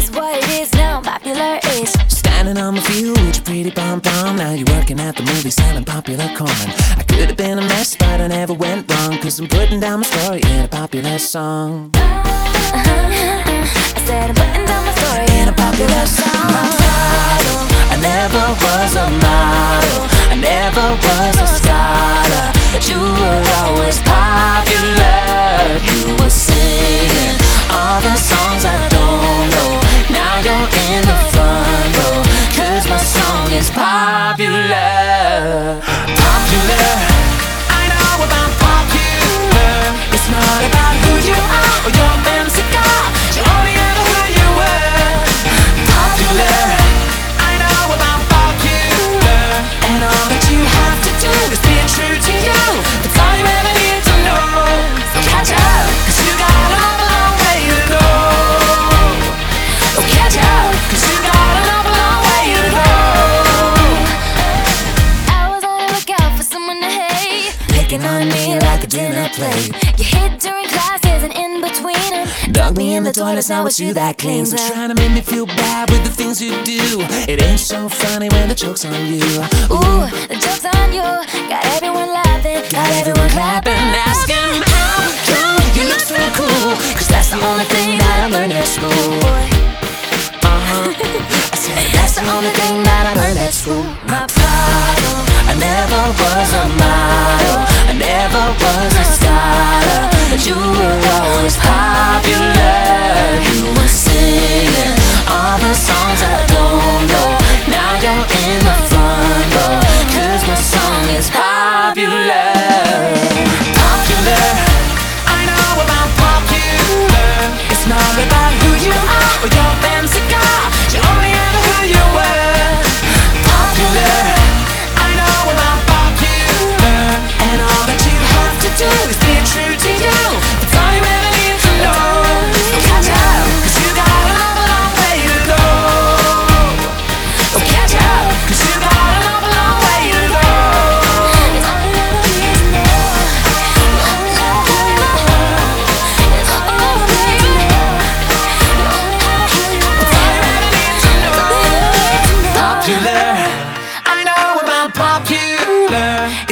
is what it is now. Popular is standing on my feet with your pretty pom pom. Now you're working at the movie selling popular corn. I could have been a mess, but I never went wrong. Cause I'm putting down my story in a popular song. I said I'm putting down my story in a popular song. My title, I never was a model. I never was a scholar. But you were always popular. Is popular. Dinner plate. You hid during classes and in between 'em. Dug me in the toilets, now it's you that cleans. up. Trying to make me feel bad with the things you do. It ain't so funny when the joke's on you. Ooh, the joke's on you. Got everyone laughing, got everyone clapping, asking how come you look so cool. Cause that's the only thing that I learned at school. Uh-huh. I said that's the only thing that I learned at school. My problem. I never was a model.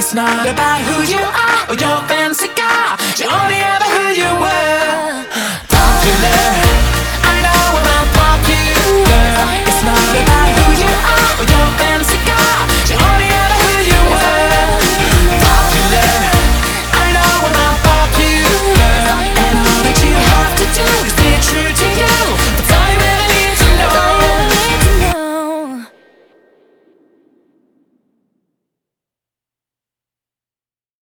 It's not about who you are or your fancy car. You only ever who you were.